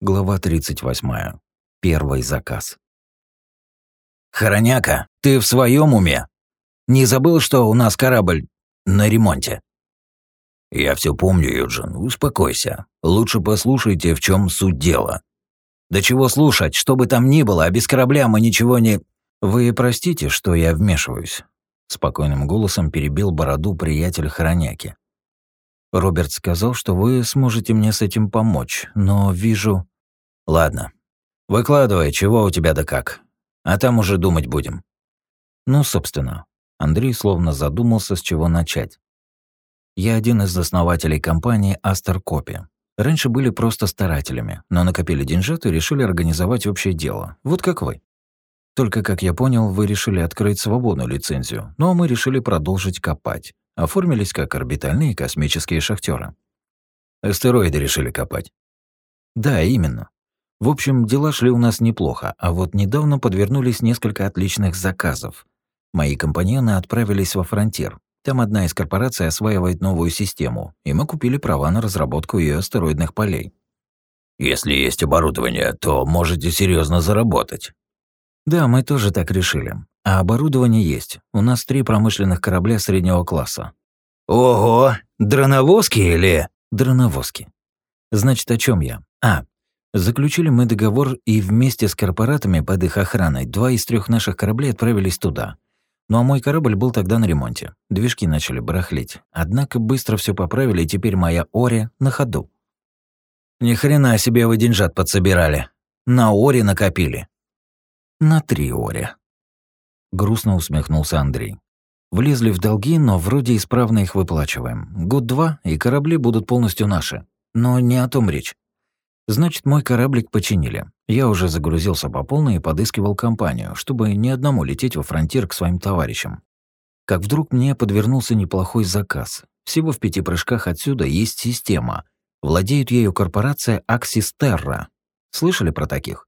Глава 38. Первый заказ. «Хороняка, ты в своем уме? Не забыл, что у нас корабль на ремонте?» «Я все помню, Юджин, успокойся. Лучше послушайте, в чем суть дела». «Да чего слушать, что бы там ни было, а без корабля мы ничего не...» «Вы простите, что я вмешиваюсь», — спокойным голосом перебил бороду приятель Хороняки. Роберт сказал, что вы сможете мне с этим помочь, но вижу... Ладно. Выкладывай, чего у тебя да как. А там уже думать будем. Ну, собственно. Андрей словно задумался, с чего начать. Я один из основателей компании Астер Копи. Раньше были просто старателями, но накопили деньжат и решили организовать общее дело. Вот как вы. Только, как я понял, вы решили открыть свободную лицензию, но мы решили продолжить копать оформились как орбитальные космические шахтеры. Астероиды решили копать. Да, именно. В общем, дела шли у нас неплохо, а вот недавно подвернулись несколько отличных заказов. Мои компаньоны отправились во Фронтир. Там одна из корпораций осваивает новую систему, и мы купили права на разработку ее астероидных полей. Если есть оборудование, то можете серьезно заработать. Да, мы тоже так решили. А оборудование есть. У нас три промышленных корабля среднего класса. Ого, дроновозки или... Дроновозки. Значит, о чем я? А, заключили мы договор и вместе с корпоратами под их охраной два из трех наших кораблей отправились туда. Ну а мой корабль был тогда на ремонте. Движки начали барахлить. Однако быстро все поправили, и теперь моя Ори на ходу. Ни хрена себе вы деньжат подсобирали. На Ори накопили. На три Ори. Грустно усмехнулся Андрей. Влезли в долги, но вроде исправно их выплачиваем. Год-два, и корабли будут полностью наши. Но не о том речь. Значит, мой кораблик починили. Я уже загрузился по полной и подыскивал компанию, чтобы не одному лететь во фронтир к своим товарищам. Как вдруг мне подвернулся неплохой заказ. Всего в пяти прыжках отсюда есть система. Владеет ею корпорация Axis Terra. Слышали про таких?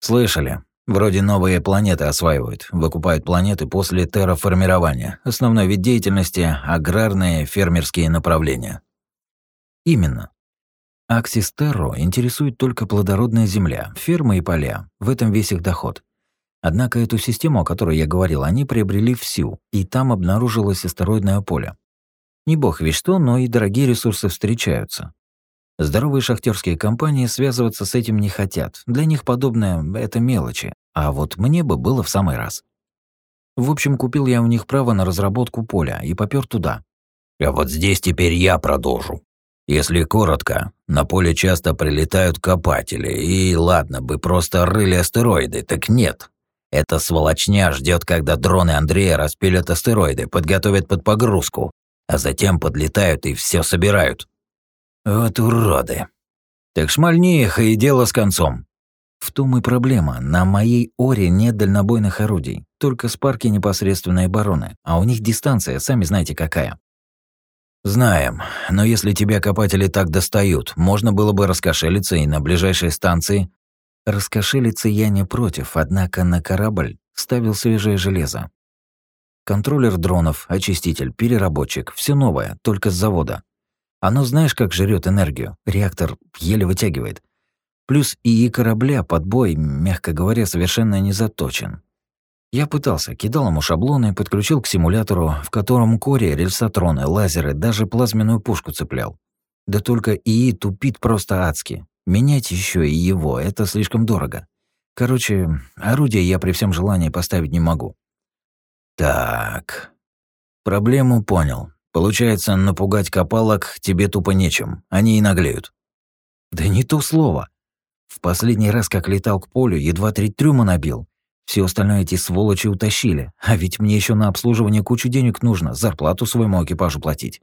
Слышали. Вроде новые планеты осваивают, выкупают планеты после терраформирования. Основной вид деятельности – аграрные фермерские направления. Именно. Аксис Терро интересует только плодородная земля, фермы и поля. В этом весь их доход. Однако эту систему, о которой я говорил, они приобрели всю, и там обнаружилось астероидное поле. Не бог весь что, но и дорогие ресурсы встречаются. Здоровые шахтерские компании связываться с этим не хотят. Для них подобное — это мелочи. А вот мне бы было в самый раз. В общем, купил я у них право на разработку поля и попёр туда. А вот здесь теперь я продолжу. Если коротко, на поле часто прилетают копатели, и ладно бы просто рыли астероиды, так нет. Эта сволочня ждет, когда дроны Андрея распилят астероиды, подготовят под погрузку, а затем подлетают и все собирают. Вот уроды. Так шмальни их, и дело с концом. В том и проблема. На моей Оре нет дальнобойных орудий, только спарки непосредственной обороны, а у них дистанция, сами знаете какая. Знаем, но если тебя копатели так достают, можно было бы раскошелиться и на ближайшей станции. Раскошелиться я не против, однако на корабль ставил свежее железо. Контроллер дронов, очиститель, переработчик, все новое, только с завода. Оно знаешь, как жрет энергию. Реактор еле вытягивает. Плюс ИИ корабля под бой, мягко говоря, совершенно не заточен. Я пытался, кидал ему шаблоны, подключил к симулятору, в котором коре, рельсотроны, лазеры, даже плазменную пушку цеплял. Да только ИИ тупит просто адски. Менять еще и его — это слишком дорого. Короче, орудие я при всем желании поставить не могу. Так. Проблему понял. Получается, напугать копалок тебе тупо нечем, они и наглеют. Да не то слово. В последний раз, как летал к полю, едва три трюма набил. Все остальное эти сволочи утащили, а ведь мне еще на обслуживание кучу денег нужно, зарплату своему экипажу платить.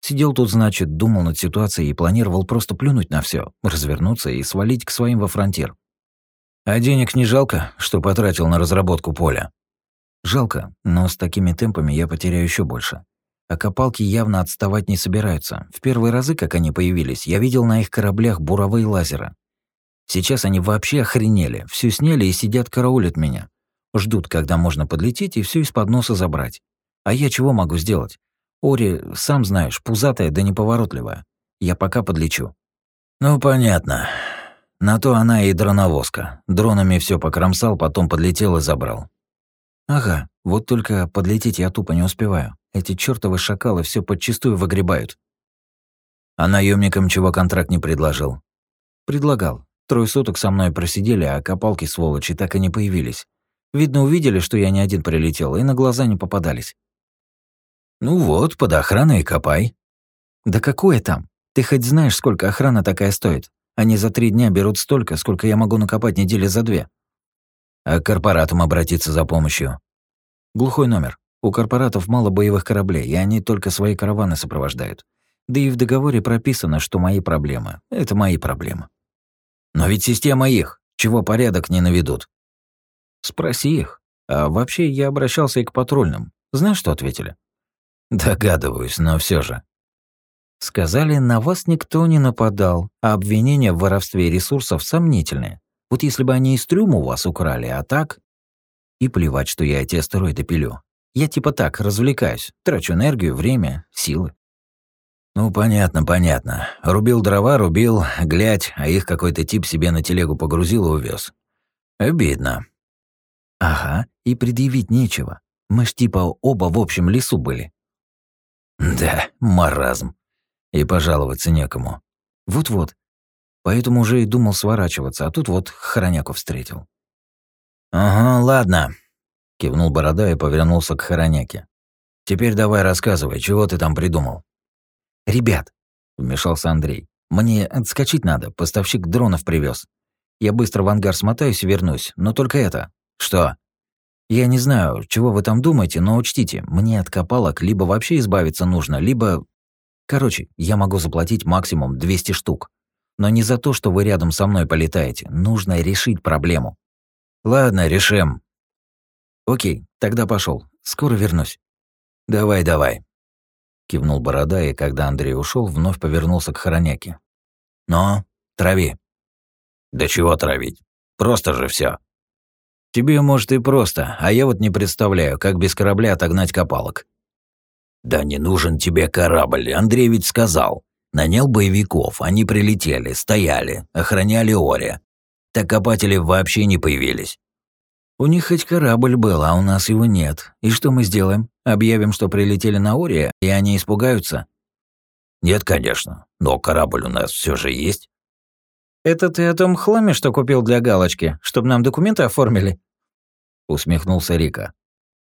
Сидел тут, значит, думал над ситуацией и планировал просто плюнуть на все, развернуться и свалить к своим во фронтир. А денег не жалко, что потратил на разработку поля? Жалко, но с такими темпами я потеряю еще больше. А копалки явно отставать не собираются. В первые разы, как они появились, я видел на их кораблях буровые лазеры. Сейчас они вообще охренели, все сняли и сидят караулят меня. Ждут, когда можно подлететь и все из-под носа забрать. А я чего могу сделать? Ори, сам знаешь, пузатая да неповоротливая. Я пока подлечу. Ну, понятно. На то она и дроновозка. Дронами все покромсал, потом подлетел и забрал. Ага, вот только подлететь я тупо не успеваю. Эти чертовы шакалы все подчистую выгребают. А наемникам чего контракт не предложил? Предлагал. Трое суток со мной просидели, а копалки сволочи так и не появились. Видно, увидели, что я не один прилетел, и на глаза не попадались. Ну вот, под охраной копай. Да какое там? Ты хоть знаешь, сколько охрана такая стоит? Они за три дня берут столько, сколько я могу накопать недели за две. А к корпоратам обратиться за помощью? Глухой номер. У корпоратов мало боевых кораблей, и они только свои караваны сопровождают. Да и в договоре прописано, что мои проблемы — это мои проблемы. Но ведь система их. Чего порядок не наведут? Спроси их. А вообще я обращался и к патрульным. Знаешь, что ответили? Догадываюсь, но все же. Сказали, на вас никто не нападал, а обвинения в воровстве ресурсов сомнительные. Вот если бы они из трюма вас украли, а так... И плевать, что я эти астероиды пилю. Я типа так, развлекаюсь, трачу энергию, время, силы. Ну, понятно, понятно. Рубил дрова, рубил, глядь, а их какой-то тип себе на телегу погрузил и увез. Обидно. Ага, и предъявить нечего. Мы ж типа оба в общем лесу были. Да, маразм и пожаловаться некому. Вот-вот. Поэтому уже и думал сворачиваться, а тут вот Хороняку встретил. «Ага, ладно», — кивнул Борода и повернулся к Хороняке. «Теперь давай рассказывай, чего ты там придумал?» «Ребят», — вмешался Андрей, — «мне отскочить надо, поставщик дронов привез. Я быстро в ангар смотаюсь и вернусь, но только это». «Что?» «Я не знаю, чего вы там думаете, но учтите, мне от копалок либо вообще избавиться нужно, либо Короче, я могу заплатить максимум 200 штук. Но не за то, что вы рядом со мной полетаете. Нужно решить проблему. Ладно, решим. Окей, тогда пошел. Скоро вернусь. Давай, давай. Кивнул Борода, и когда Андрей ушел, вновь повернулся к Хороняке. Но, трави. Да чего травить? Просто же все. Тебе, может, и просто, а я вот не представляю, как без корабля отогнать копалок. «Да не нужен тебе корабль, Андрей ведь сказал. Нанял боевиков, они прилетели, стояли, охраняли Оре. Так копатели вообще не появились». «У них хоть корабль был, а у нас его нет. И что мы сделаем? Объявим, что прилетели на Оре, и они испугаются?» «Нет, конечно, но корабль у нас все же есть». «Это ты о том хламе, что купил для галочки, чтобы нам документы оформили?» Усмехнулся Рика.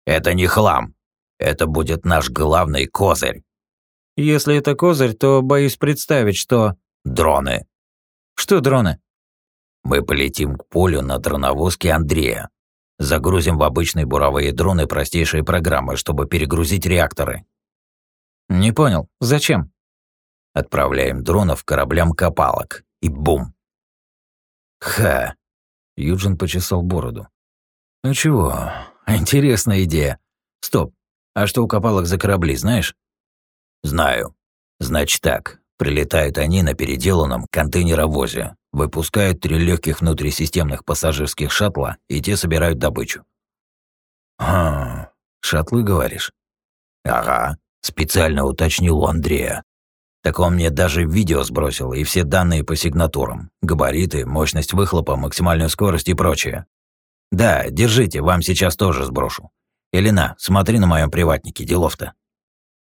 «Это не хлам. Это будет наш главный козырь. Если это козырь, то боюсь представить, что... Дроны. Что дроны? Мы полетим к полю на дроновозке Андрея. Загрузим в обычные буровые дроны простейшие программы, чтобы перегрузить реакторы. Не понял. Зачем? Отправляем дронов кораблям копалок. И бум. Ха. Юджин почесал бороду. Ну чего, интересная идея. Стоп, а что у копалок за корабли, знаешь? Знаю. Значит так, прилетают они на переделанном контейнеровозе, выпускают три легких внутрисистемных пассажирских шаттла, и те собирают добычу. А, шаттлы, говоришь? Ага, специально уточнил у Андрея. Так он мне даже видео сбросил и все данные по сигнатурам. Габариты, мощность выхлопа, максимальную скорость и прочее. Да, держите, вам сейчас тоже сброшу. Элина, смотри на моем приватнике, делов-то.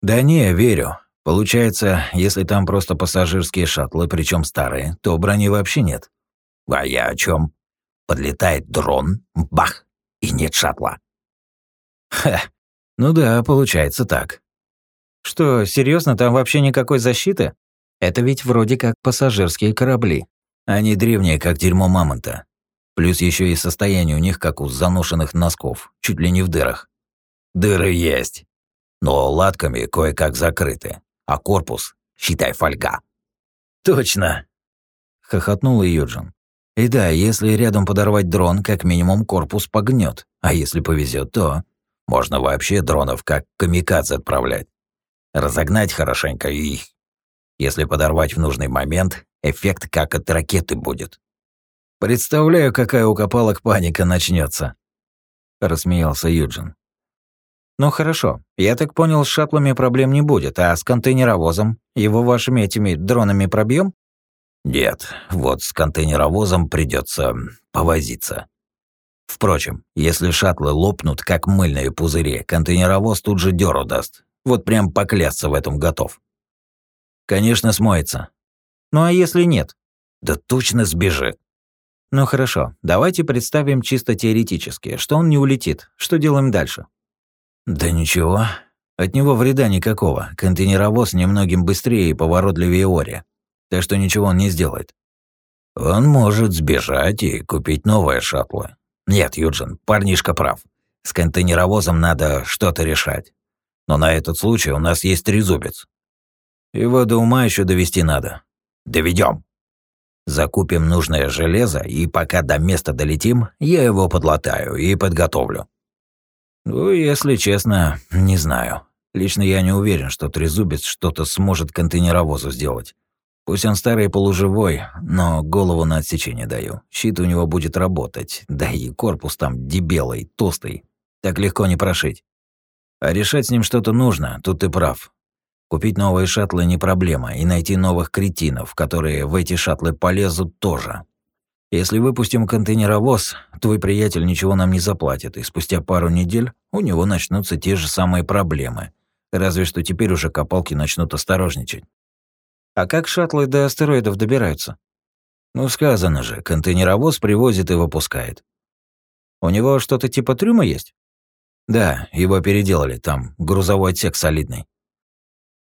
Да не, верю. Получается, если там просто пассажирские шаттлы, причем старые, то брони вообще нет. А я о чем? Подлетает дрон, бах, и нет шаттла. Ха, ну да, получается так. Что, серьезно, там вообще никакой защиты? Это ведь вроде как пассажирские корабли. Они древние, как дерьмо мамонта. Плюс еще и состояние у них, как у заношенных носков, чуть ли не в дырах. Дыры есть, но латками кое-как закрыты, а корпус, считай, фольга. Точно, хохотнул Юджин. И да, если рядом подорвать дрон, как минимум корпус погнет, а если повезет, то можно вообще дронов как камикадзе отправлять. Разогнать хорошенько и... Если подорвать в нужный момент, эффект как от ракеты будет. Представляю, какая у копалок паника начнется. Рассмеялся Юджин. Ну хорошо, я так понял, с шаттлами проблем не будет, а с контейнеровозом? Его вашими этими дронами пробьем? Нет, вот с контейнеровозом придется повозиться. Впрочем, если шаттлы лопнут, как мыльные пузыри, контейнеровоз тут же дёру даст. Вот прям поклясться в этом готов. Конечно, смоется. Ну а если нет? Да точно сбежит. Ну хорошо, давайте представим чисто теоретически, что он не улетит. Что делаем дальше? Да ничего. От него вреда никакого. Контейнеровоз немногим быстрее и поворотливее Ори. Так что ничего он не сделает. Он может сбежать и купить новые шаттлы. Нет, Юджин, парнишка прав. С контейнеровозом надо что-то решать. Но на этот случай у нас есть трезубец. Его до ума еще довести надо. Доведем. Закупим нужное железо, и пока до места долетим, я его подлатаю и подготовлю. Ну, если честно, не знаю. Лично я не уверен, что трезубец что-то сможет контейнеровозу сделать. Пусть он старый и полуживой, но голову на отсечение даю. Щит у него будет работать, да и корпус там дебелый, толстый. Так легко не прошить. А решать с ним что-то нужно, тут ты прав. Купить новые шаттлы не проблема, и найти новых кретинов, которые в эти шаттлы полезут, тоже. Если выпустим контейнеровоз, твой приятель ничего нам не заплатит, и спустя пару недель у него начнутся те же самые проблемы. Разве что теперь уже копалки начнут осторожничать. А как шаттлы до астероидов добираются? Ну, сказано же, контейнеровоз привозит и выпускает. У него что-то типа трюма есть? Да, его переделали, там грузовой отсек солидный.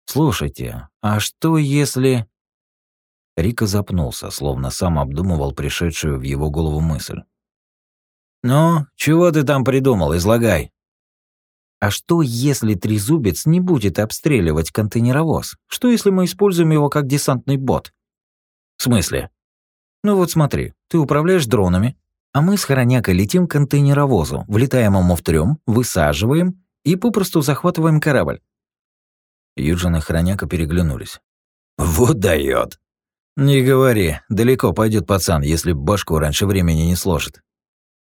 «Слушайте, а что если...» Рика запнулся, словно сам обдумывал пришедшую в его голову мысль. «Ну, чего ты там придумал? Излагай». «А что, если трезубец не будет обстреливать контейнеровоз? Что, если мы используем его как десантный бот?» «В смысле?» «Ну вот смотри, ты управляешь дронами, а мы с Хороняка летим к контейнеровозу, влетаем ему в трём, высаживаем и попросту захватываем корабль. Юджин и Хроняка переглянулись. «Вот даёт!» «Не говори, далеко пойдет пацан, если башку раньше времени не сложит».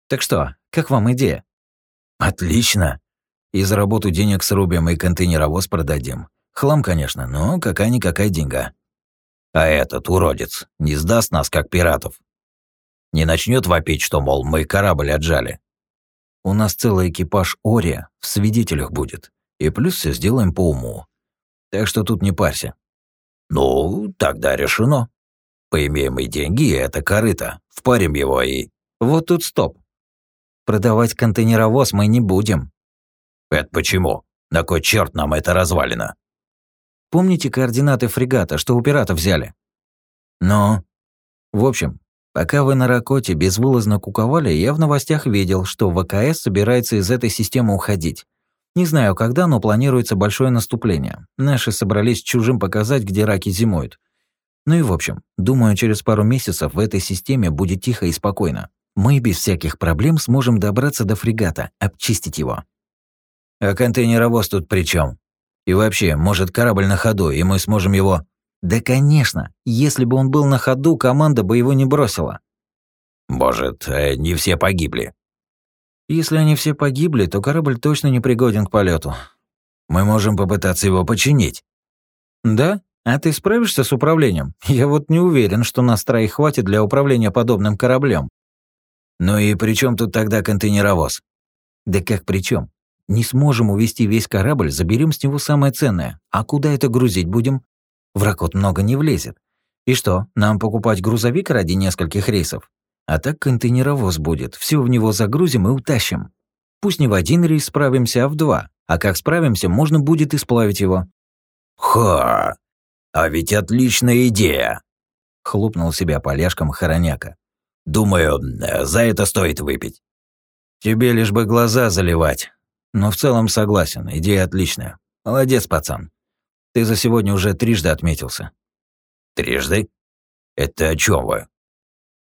«Так что, как вам идея?» «Отлично. И заработу денег срубим, и контейнеровоз продадим. Хлам, конечно, но какая-никакая деньга. А этот уродец не сдаст нас, как пиратов. Не начнет вопить, что, мол, мы корабль отжали. У нас целый экипаж Ория в свидетелях будет. И плюс все сделаем по уму. Так что тут не парься. Ну, тогда решено. Поимеем и деньги, и это корыто. Впарим его и... Вот тут стоп. Продавать контейнеровоз мы не будем. Это почему? На кой черт нам это развалено? Помните координаты фрегата, что у пиратов взяли? Ну? В общем, пока вы на Ракоте безвылазно куковали, я в новостях видел, что ВКС собирается из этой системы уходить. Не знаю, когда, но планируется большое наступление. Наши собрались чужим показать, где раки зимуют. Ну и в общем, думаю, через пару месяцев в этой системе будет тихо и спокойно. Мы без всяких проблем сможем добраться до фрегата, обчистить его. А контейнеровоз тут при чем? И вообще, может, корабль на ходу, и мы сможем его... Да, конечно. Если бы он был на ходу, команда бы его не бросила. Может, э, не все погибли. Если они все погибли, то корабль точно не пригоден к полету. Мы можем попытаться его починить. Да? А ты справишься с управлением? Я вот не уверен, что нас троих хватит для управления подобным кораблем. Ну и при чем тут тогда контейнеровоз? Да как при чем? Не сможем увести весь корабль, заберем с него самое ценное. А куда это грузить будем? В много не влезет. И что, нам покупать грузовик ради нескольких рейсов? А так контейнеровоз будет, все в него загрузим и утащим. Пусть не в один рейс справимся, а в два. А как справимся, можно будет и сплавить его». «Ха! А ведь отличная идея!» — хлопнул себя поляшком Хороняка. «Думаю, за это стоит выпить». «Тебе лишь бы глаза заливать. Но в целом согласен, идея отличная. Молодец, пацан. Ты за сегодня уже трижды отметился». «Трижды? Это о чем вы?»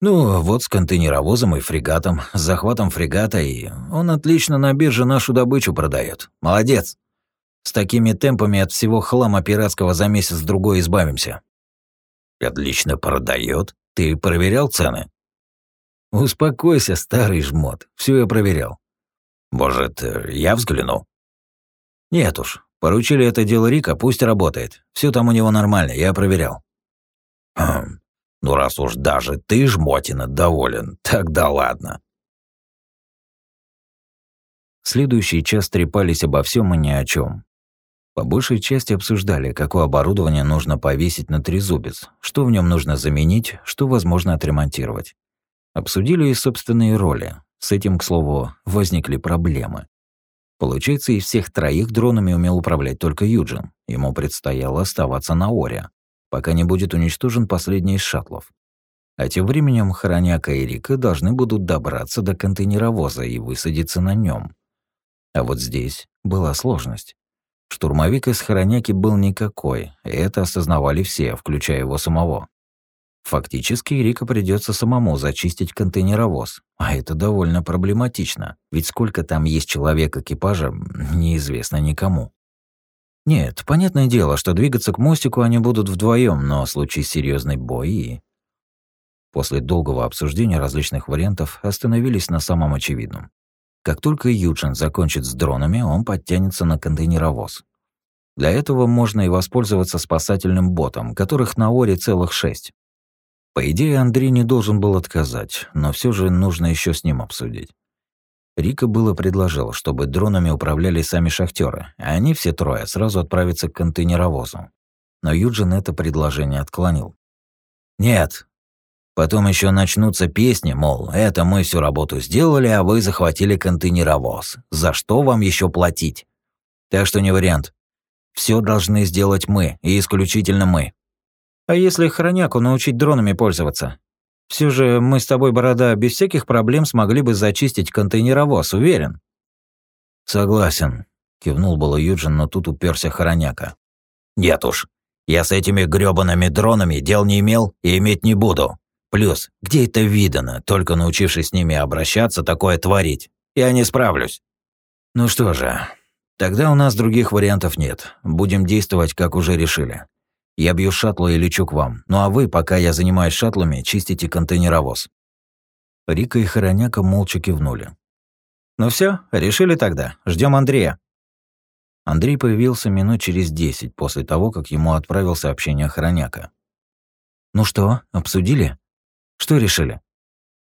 Ну, вот с контейнеровозом и фрегатом, с захватом фрегата, и он отлично на бирже нашу добычу продает. Молодец. С такими темпами от всего хлама пиратского за месяц-другой избавимся. Отлично продает. Ты проверял цены? Успокойся, старый жмот. Все я проверял. Может, я взгляну? Нет уж. Поручили это дело Рика, пусть работает. Все там у него нормально, я проверял. Хм. Ну раз уж даже ты, жмотина, доволен, тогда ладно. Следующий час трепались обо всем и ни о чем. По большей части обсуждали, какое оборудование нужно повесить на трезубец, что в нем нужно заменить, что возможно отремонтировать. Обсудили и собственные роли. С этим, к слову, возникли проблемы. Получается, из всех троих дронами умел управлять только Юджин. Ему предстояло оставаться на Оре, пока не будет уничтожен последний из шаттлов. А тем временем Хороняка и Рика должны будут добраться до контейнеровоза и высадиться на нем. А вот здесь была сложность. Штурмовик из Хороняки был никакой, и это осознавали все, включая его самого. Фактически Рика придется самому зачистить контейнеровоз, а это довольно проблематично, ведь сколько там есть человек экипажа, неизвестно никому. Нет, понятное дело, что двигаться к мостику они будут вдвоем, но случись серьезный бой и... После долгого обсуждения различных вариантов остановились на самом очевидном. Как только Юджин закончит с дронами, он подтянется на контейнеровоз. Для этого можно и воспользоваться спасательным ботом, которых на Оре целых шесть. По идее, Андрей не должен был отказать, но все же нужно еще с ним обсудить. Рика было предложил, чтобы дронами управляли сами шахтеры, а они все трое сразу отправятся к контейнеровозу. Но Юджин это предложение отклонил. «Нет, Потом еще начнутся песни, мол, это мы всю работу сделали, а вы захватили контейнеровоз. За что вам еще платить? Так что не вариант. Все должны сделать мы, и исключительно мы. А если хроняку научить дронами пользоваться? Все же мы с тобой, Борода, без всяких проблем смогли бы зачистить контейнеровоз, уверен. Согласен, кивнул было Юджин, но тут уперся хроняка. Нет уж, я с этими грёбаными дронами дел не имел и иметь не буду. Плюс, где это видано, только научившись с ними обращаться, такое творить? Я не справлюсь. Ну что же, тогда у нас других вариантов нет. Будем действовать, как уже решили. Я бью шаттлу и лечу к вам. Ну а вы, пока я занимаюсь шаттлами, чистите контейнеровоз. Рика и Хороняка молча кивнули. Ну все, решили тогда. Ждем Андрея. Андрей появился минут через десять после того, как ему отправил сообщение Хороняка. «Ну что, обсудили?» Что решили?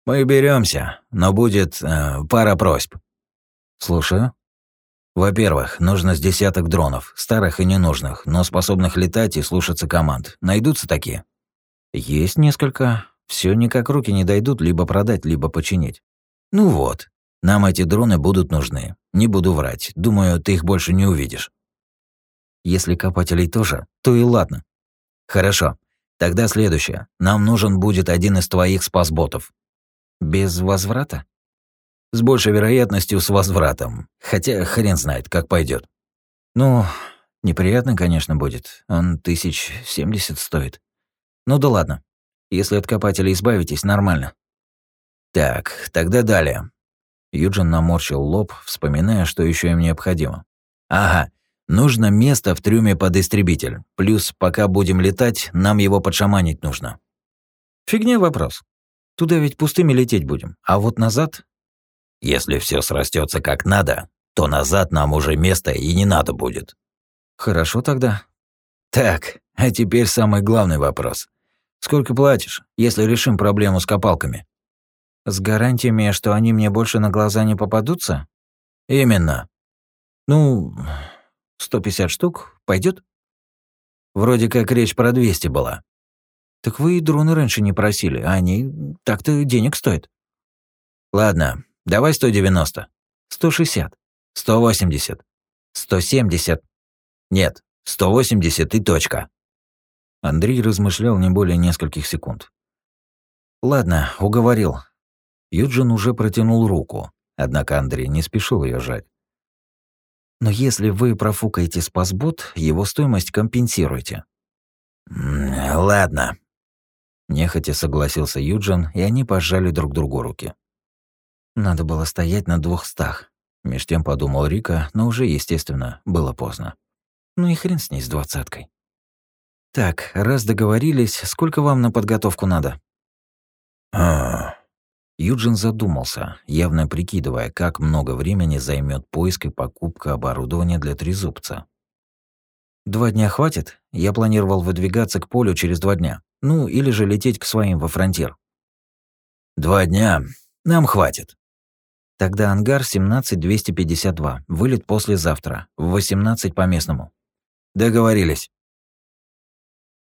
Мы беремся, но будет э, пара просьб. Слушаю. Во-первых, нужно с десяток дронов, старых и ненужных, но способных летать и слушаться команд. Найдутся такие? Есть несколько. Все никак руки не дойдут либо продать, либо починить. Ну вот, нам эти дроны будут нужны. Не буду врать. Думаю, ты их больше не увидишь. Если копателей тоже, то и ладно. Хорошо. Тогда следующее. Нам нужен будет один из твоих спасботов. Без возврата? С большей вероятностью с возвратом. Хотя хрен знает, как пойдет. Ну, неприятно, конечно, будет. Он тысяч семьдесят стоит. Ну да ладно. Если от копателя избавитесь, нормально. Так, тогда далее. Юджин наморщил лоб, вспоминая, что еще им необходимо. Ага, Нужно место в трюме под истребитель. Плюс, пока будем летать, нам его подшаманить нужно. Фигня вопрос. Туда ведь пустыми лететь будем. А вот назад... Если все срастется как надо, то назад нам уже места и не надо будет. Хорошо тогда. Так, а теперь самый главный вопрос. Сколько платишь, если решим проблему с копалками? С гарантиями, что они мне больше на глаза не попадутся? Именно. Ну, 150 штук пойдет? Вроде как речь про 200 была. Так вы и дроны раньше не просили, а они так-то денег стоят. Ладно, давай 190. 160. 180. 170. Нет, 180 и точка. Андрей размышлял не более нескольких секунд. Ладно, уговорил. Юджин уже протянул руку, однако Андрей не спешил ее жать. Но если вы профукаете спасбот, его стоимость компенсируйте. «Ладно», — нехотя согласился Юджин, и они пожали друг другу руки. Надо было стоять на двухстах. Меж тем подумал Рика, но уже, естественно, было поздно. Ну и хрен с ней с двадцаткой. Так, раз договорились, сколько вам на подготовку надо? А, Юджин задумался, явно прикидывая, как много времени займет поиск и покупка оборудования для трезубца. Два дня хватит? Я планировал выдвигаться к полю через два дня. Ну, или же лететь к своим во фронтир. Два дня. Нам хватит. Тогда ангар 17252. Вылет послезавтра. В 18 по местному. Договорились.